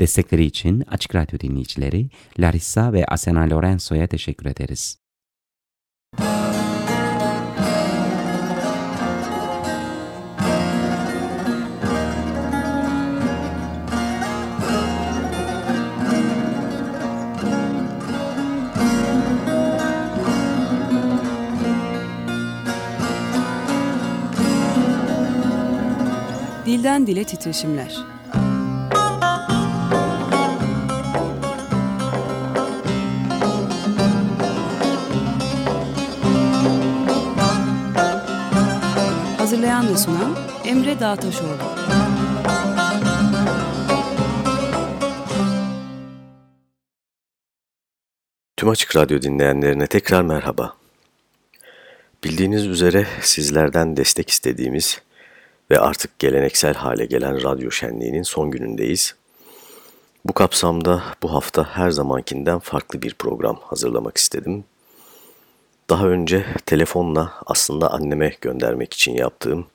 Destekleri için Açık Radyo dinleyicileri Larissa ve Asena Lorenzo'ya teşekkür ederiz. Dilden Dile Titreşimler Hazırlayan ve sunan Emre Dağtaşoğlu. Tüm Açık Radyo dinleyenlerine tekrar merhaba. Bildiğiniz üzere sizlerden destek istediğimiz ve artık geleneksel hale gelen radyo şenliğinin son günündeyiz. Bu kapsamda bu hafta her zamankinden farklı bir program hazırlamak istedim. Daha önce telefonla aslında anneme göndermek için yaptığım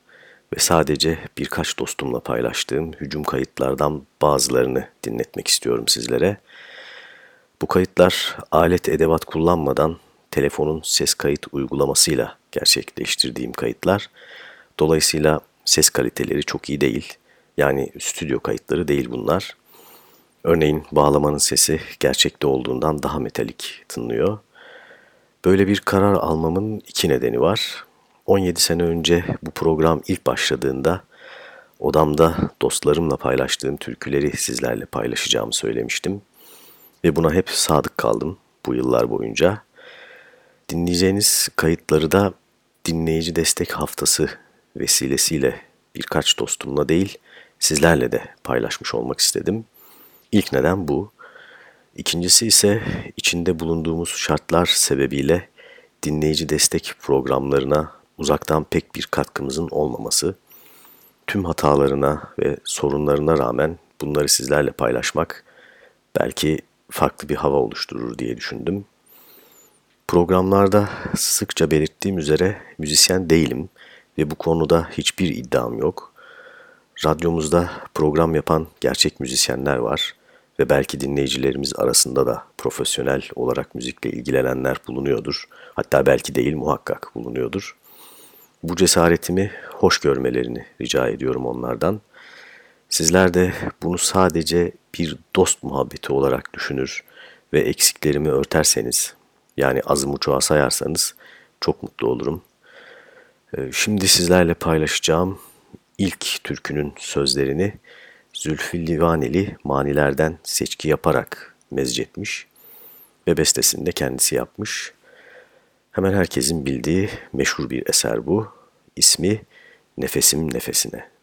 ve sadece birkaç dostumla paylaştığım hücum kayıtlardan bazılarını dinletmek istiyorum sizlere. Bu kayıtlar alet edevat kullanmadan telefonun ses kayıt uygulamasıyla gerçekleştirdiğim kayıtlar. Dolayısıyla ses kaliteleri çok iyi değil. Yani stüdyo kayıtları değil bunlar. Örneğin bağlamanın sesi gerçekte olduğundan daha metalik tınlıyor. Böyle bir karar almamın iki nedeni var. 17 sene önce bu program ilk başladığında odamda dostlarımla paylaştığım türküleri sizlerle paylaşacağımı söylemiştim. Ve buna hep sadık kaldım bu yıllar boyunca. Dinleyeceğiniz kayıtları da dinleyici destek haftası vesilesiyle birkaç dostumla değil sizlerle de paylaşmış olmak istedim. İlk neden bu. İkincisi ise içinde bulunduğumuz şartlar sebebiyle dinleyici destek programlarına uzaktan pek bir katkımızın olmaması. Tüm hatalarına ve sorunlarına rağmen bunları sizlerle paylaşmak belki farklı bir hava oluşturur diye düşündüm. Programlarda sıkça belirttiğim üzere müzisyen değilim ve bu konuda hiçbir iddiam yok. Radyomuzda program yapan gerçek müzisyenler var ve belki dinleyicilerimiz arasında da profesyonel olarak müzikle ilgilenenler bulunuyordur. Hatta belki değil muhakkak bulunuyordur. Bu cesaretimi hoş görmelerini rica ediyorum onlardan. Sizler de bunu sadece bir dost muhabbeti olarak düşünür ve eksiklerimi örterseniz, yani azımı çoğa sayarsanız çok mutlu olurum. Ee, şimdi sizlerle paylaşacağım ilk türkünün sözlerini Zülfü Livaneli manilerden seçki yaparak mezcetmiş ve bestesini de kendisi yapmış. Hemen herkesin bildiği meşhur bir eser bu. İsmi Nefesim Nefesine.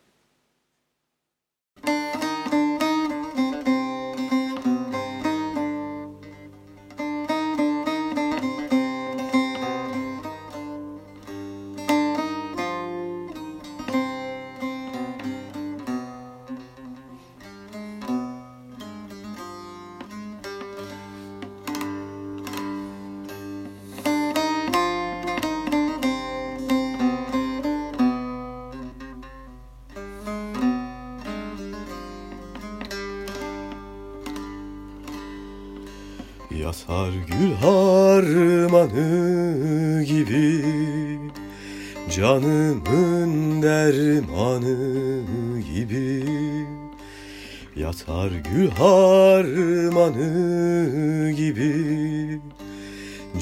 Yatar gül harmanı gibi Canımın dermanı gibi. Yatar gül harmanı gibi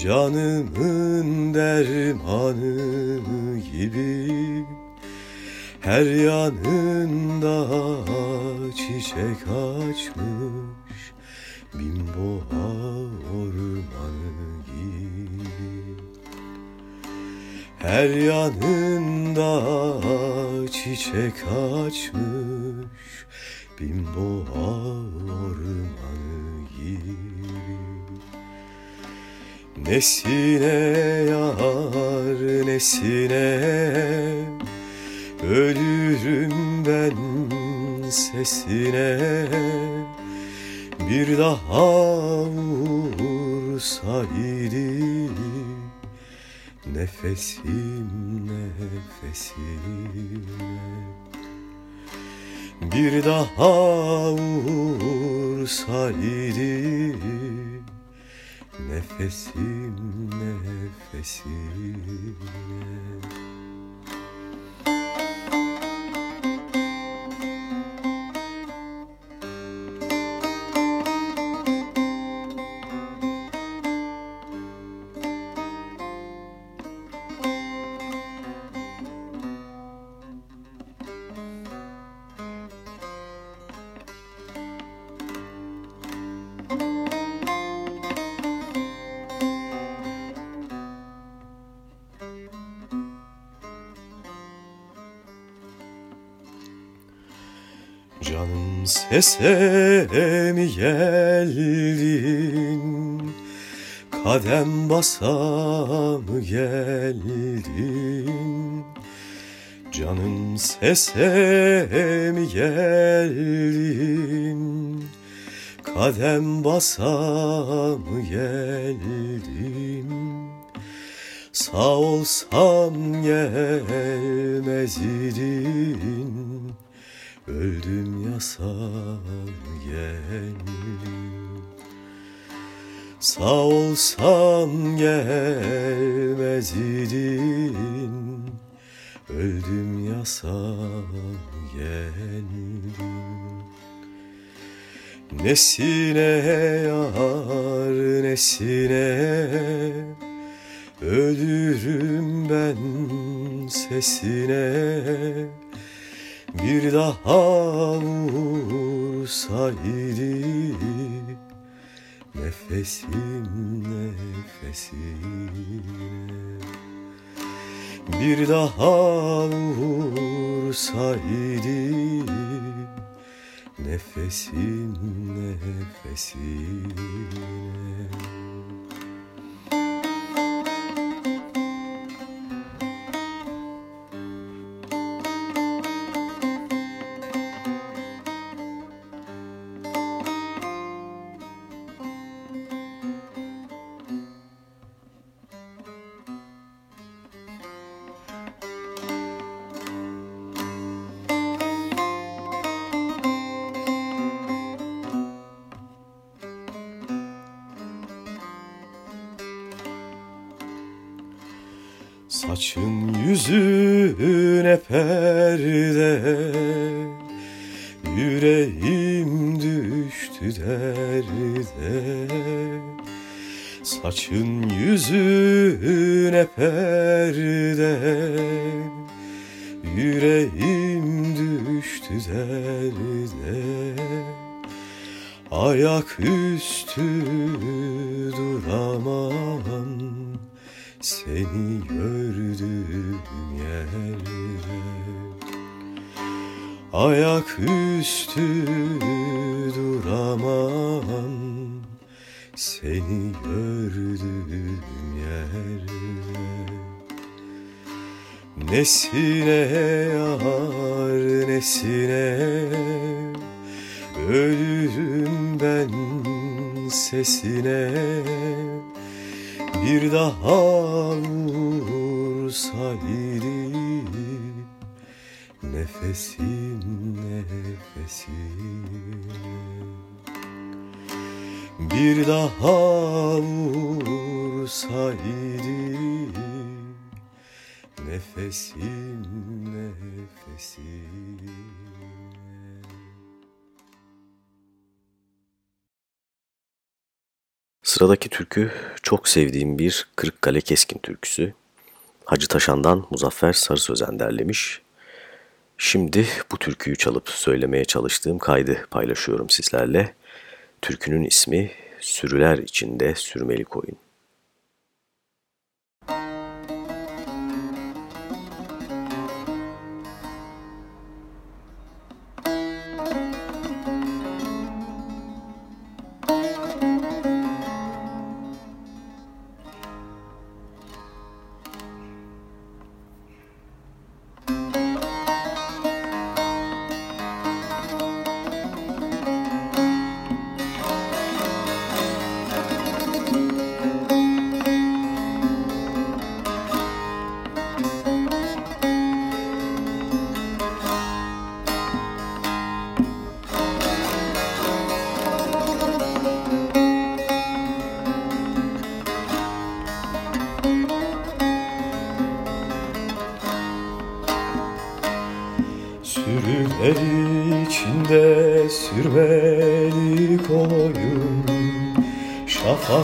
Canımın dermanı gibi. Her yanında çiçek açmış Bin boğa ormanı gibi. Her yanında çiçek açmış. Bin boğa ormanı gibi. Nesine yar nesine Ölürüm ben sesine bir daha vursaydı Nefesim nefesime Bir daha vursaydı Nefesim nefesine Mi geldin Kadem basa mı geldin Canım sese mi geldin Kadem basa mı geldin Sağ olsam gelmezdin Öldüm yasal geldim Sağ olsam gelmezdin. Öldüm yasal geldim Nesine yar nesine? Ölürüm ben sesine bir daha vursaydı Nefesim nefesine. Bir daha vursaydı Nefesim nefesine Saçın yüzüne perde Yüreğim düştü derde. Saçın yüzüne perde Seni gördüm yerde. Nesine yar nesine? Ölürüm ben sesine. Bir daha vursaydı Nefesim nefesine Bir daha vursaydı Nefesim nefesine Sıradaki türkü çok sevdiğim bir Kırıkkale Keskin türküsü. Hacı Taşan'dan Muzaffer Sarı Sözen derlemiş. Şimdi bu türküyü çalıp söylemeye çalıştığım kaydı paylaşıyorum sizlerle. Türkünün ismi Sürüler içinde Sürmeli Koyun.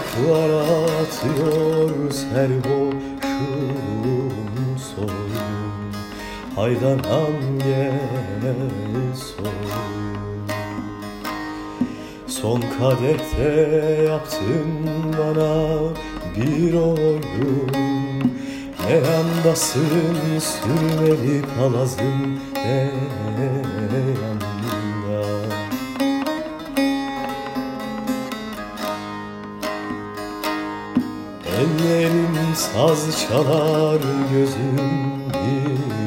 Şafaklar atıyor serboşum soyun Haydanam gel soyun Son kadehte yaptın bana bir oyun. Ne yandasın sürmeli palazın ne saz çalar gözüm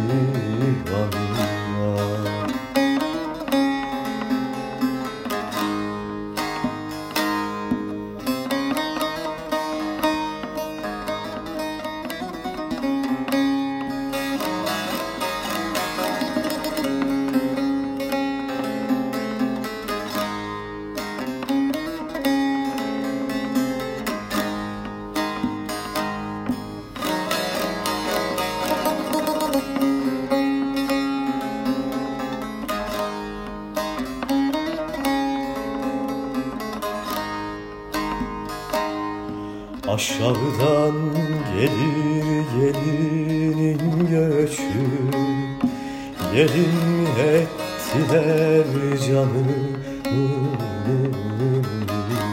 Aşağıdan gelir gelinin göçü. Gelin ettiler canımın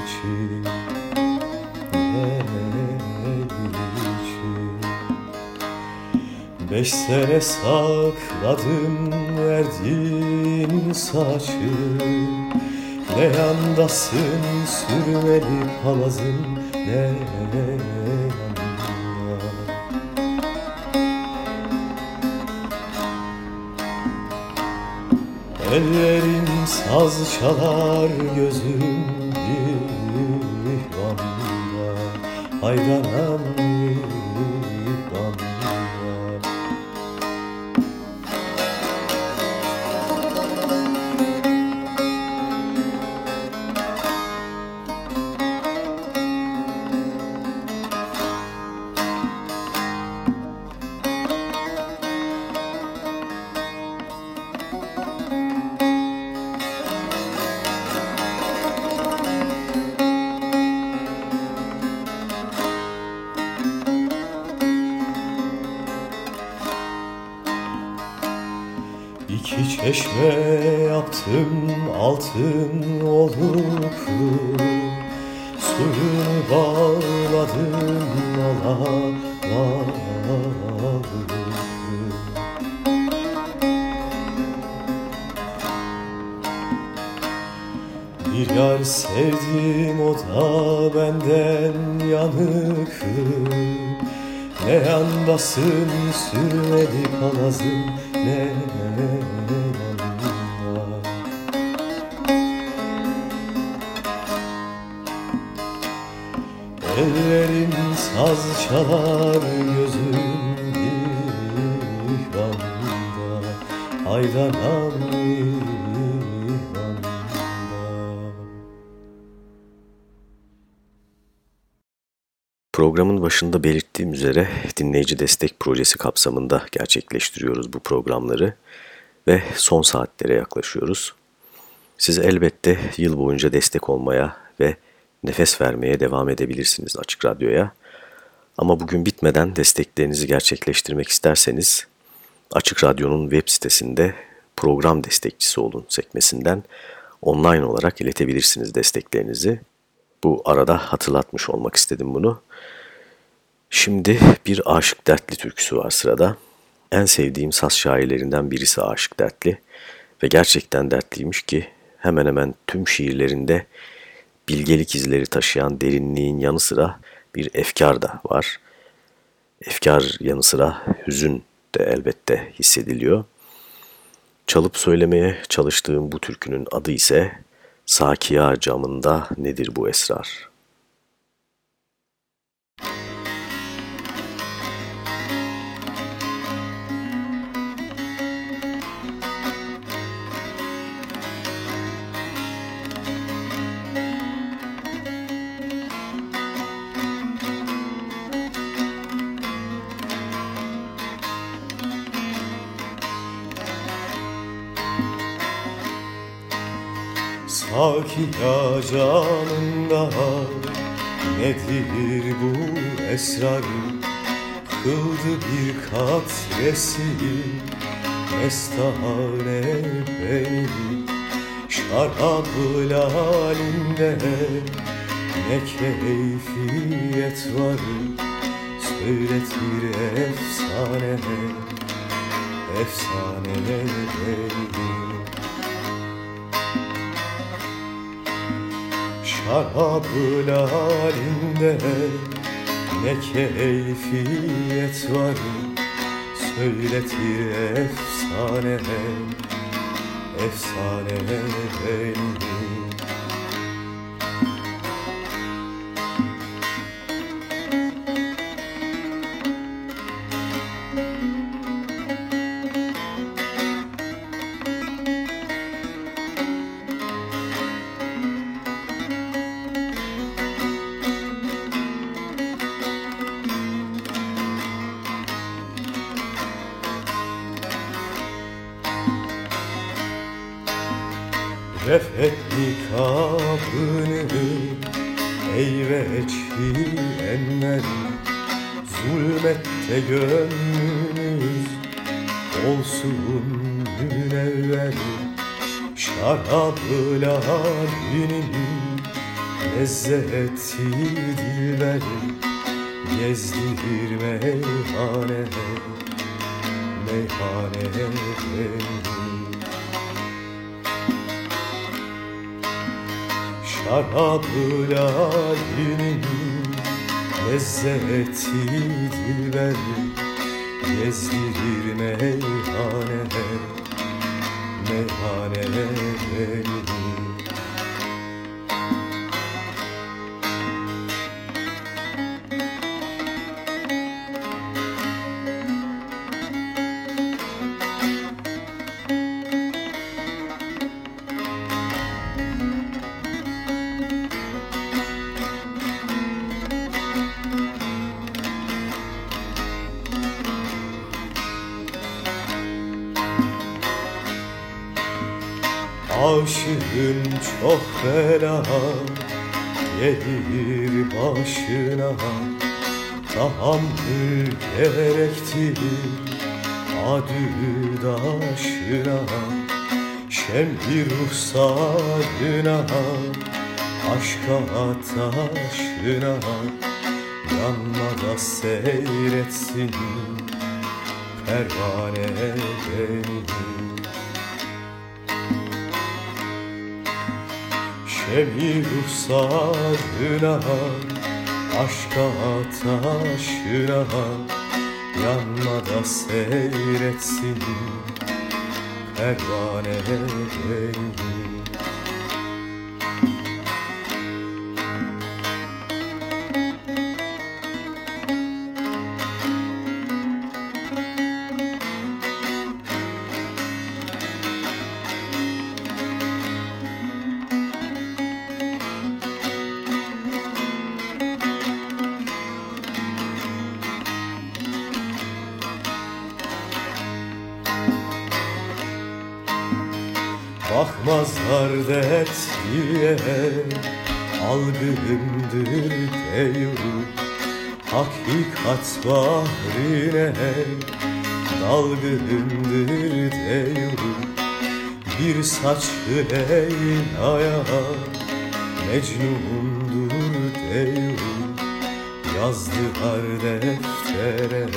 için Beş sene sakladım verdiğin saçı. Ne yandasın sürmeli palazın Ellerim saz çalar gözüm ihvanda Haydanam çeşme yaptım altın oluklu Suyunu bağladım alabalıklı Bir yar sevdim o da benden yanıklı. Ne yandasın sürmeli palazın ne yanda çalar gözüm ihvanda Haydanam ihvanda Programın başında belirttiğim üzere dinleyici destek projesi kapsamında gerçekleştiriyoruz bu programları ve son saatlere yaklaşıyoruz. Siz elbette yıl boyunca destek olmaya ve nefes vermeye devam edebilirsiniz Açık Radyo'ya. Ama bugün bitmeden desteklerinizi gerçekleştirmek isterseniz Açık Radyo'nun web sitesinde program destekçisi olun sekmesinden online olarak iletebilirsiniz desteklerinizi. Bu arada hatırlatmış olmak istedim bunu. Şimdi bir Aşık Dertli türküsü var sırada. En sevdiğim saz şairlerinden birisi Aşık Dertli ve gerçekten dertliymiş ki hemen hemen tüm şiirlerinde bilgelik izleri taşıyan derinliğin yanı sıra bir efkar da var. Efkar yanı sıra hüzün de elbette hissediliyor. Çalıp söylemeye çalıştığım bu türkünün adı ise Sakiya camında nedir bu esrar? Ta ki ya canında nedir bu esrarı Kıldı bir kat resim Mestane beni. Şarabı lalinde Ne keyfiyet var? Söyletir efsane. Efsane beni Şarabı halinde ne keyfiyet var? Söyletir efsane Efsane beni Nikabını Eyveçli enler Zulmette gönlünüz Olsun münevver Şarabı lalinin Lezzeti dilber Gezdirir meyhane Meyhane beni Şarabı lalinin lezzeti dilber Gezdirir meyhane meyhane beni Aşığın çok fena gelir başına. Tahammül gerektir adüdaşına Şemli ruhsarına aşka taşına. Yanmada seyretsin pervane beni Şemi ruhsarına Aşka taşına Yanmada seyretsin. Pervane beni Bakmazlar dertliye Algımdır teyru Hakikat bahrine Dalgındır teyru. Bir saçlı Leyla'ya Mecnundur teyru Yazdılar deftere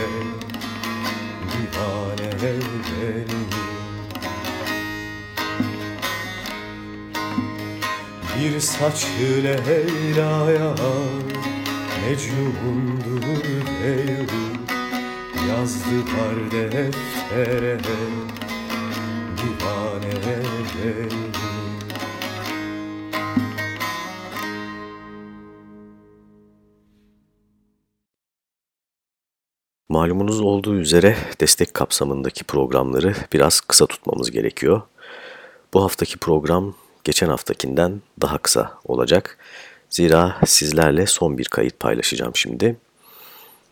Divane benim Bir saçlı Leyla'ya Mecnundur devru Yazdılar deftere Divane beni Malumunuz olduğu üzere destek kapsamındaki programları biraz kısa tutmamız gerekiyor. Bu haftaki program geçen haftakinden daha kısa olacak. Zira sizlerle son bir kayıt paylaşacağım şimdi.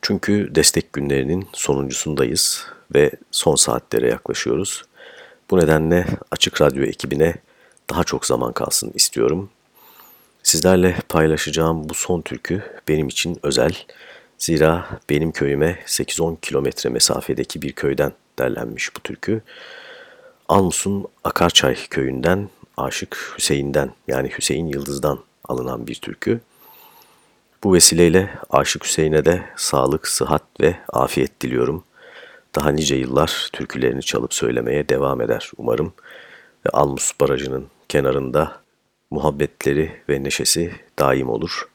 Çünkü destek günlerinin sonuncusundayız ve son saatlere yaklaşıyoruz. Bu nedenle Açık Radyo ekibine daha çok zaman kalsın istiyorum. Sizlerle paylaşacağım bu son türkü benim için özel. Zira benim köyüme 8-10 kilometre mesafedeki bir köyden derlenmiş bu türkü. Almus'un Akarçay köyünden Aşık Hüseyin'den yani Hüseyin Yıldız'dan alınan bir türkü. Bu vesileyle Aşık Hüseyin'e de sağlık, sıhhat ve afiyet diliyorum. Daha nice yıllar türkülerini çalıp söylemeye devam eder umarım. Ve Almus Barajı'nın kenarında muhabbetleri ve neşesi daim olur.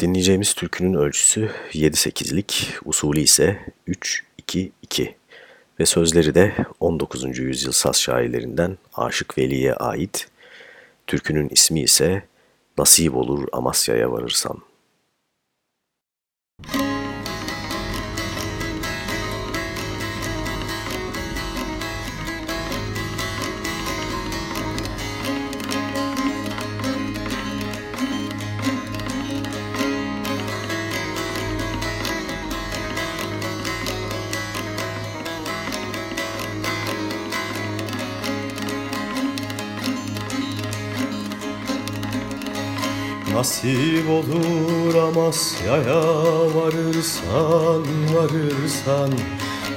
Dinleyeceğimiz türkünün ölçüsü 7-8'lik, usulü ise 3-2-2 ve sözleri de 19. yüzyıl saz şairlerinden Aşık Veli'ye ait. Türkünün ismi ise Nasip olur Amasya'ya varırsam. Nasip olur Amasya'ya varırsan varırsan.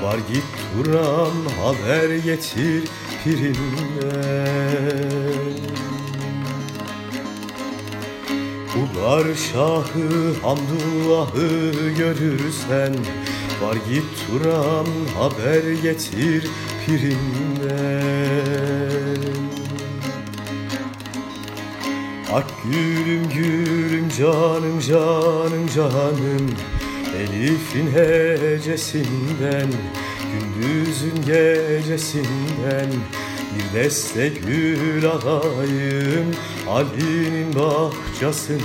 Var git Turan haber getir pirinden Ular Şahı Hamdullah'ı görürsen Var git Turan haber getir pirinden Ak gülüm gülüm canım canım canım. Elif'in hecesinden Gündüzün gecesinden. Bir deste gül alayım Ali'nin bahçesinden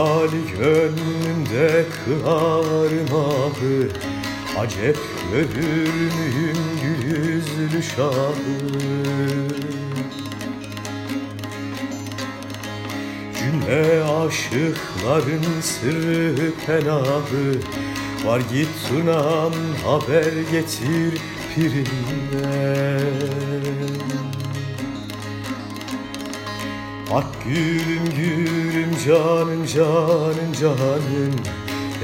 Hayali gönlümde kılarım ahı. Acep görür müyüm gül yüzlü şahı. Cümle aşıkların sırrı penahı. Var git sunam haber getir pirinden Ak gülüm gülüm canım canım canım.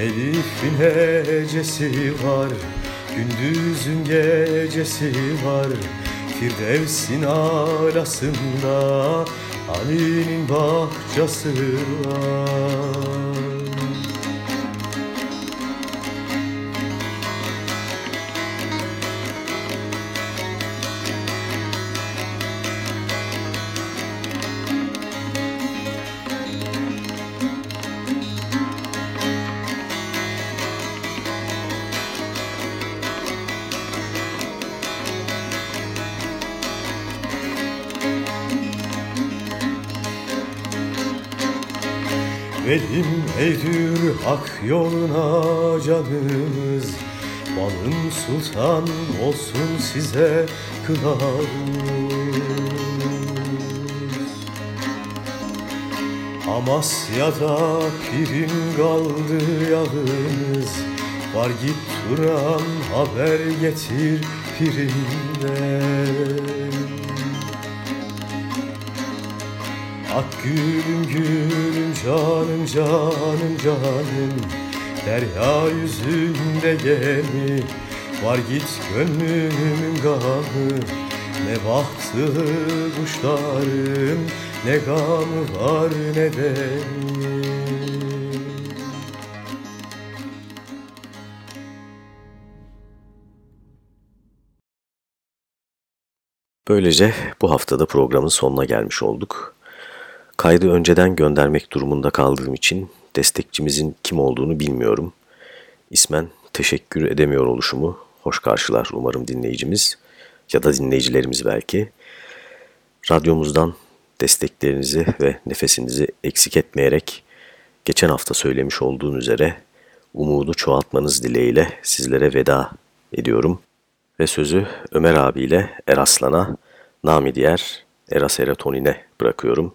Elif'in hecesi var Gündüzün gecesi var. Firdevs'in alasında Ali'nin bahçesi var Velim eğdir hak yoluna canımız. Balım sultan olsun size kılavuz Amasya'da pirin kaldı yalnız. Var git Turan haber getir pirinden Ak gülüm gülüm canım canım canım Derya yüzünde gemi Var git gönlümün gamı Ne bahtı kuşlarım Ne gamı var ne benim Böylece bu haftada programın sonuna gelmiş olduk. Kaydı önceden göndermek durumunda kaldığım için destekçimizin kim olduğunu bilmiyorum. İsmen teşekkür edemiyor oluşumu hoş karşılar umarım dinleyicimiz ya da dinleyicilerimiz belki. Radyomuzdan desteklerinizi ve nefesinizi eksik etmeyerek geçen hafta söylemiş olduğum üzere umudu çoğaltmanız dileğiyle sizlere veda ediyorum. Ve sözü Ömer abiyle Eraslan'a, nami diğer Eras Eratonin'e bırakıyorum.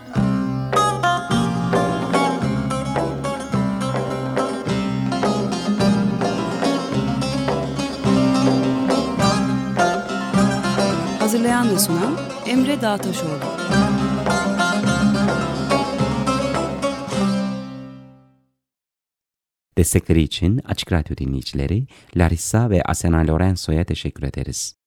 Hazırlayan ve sunan Emre Dağtaşoğlu. Destekleri için Açık Radyo dinleyicileri Larissa ve Asena Lorenzo'ya teşekkür ederiz.